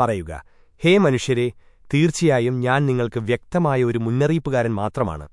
പറയുക ഹേ മനുഷ്യരെ തീർച്ചയായും ഞാൻ നിങ്ങൾക്ക് വ്യക്തമായ ഒരു മുന്നറിയിപ്പുകാരൻ മാത്രമാണ്.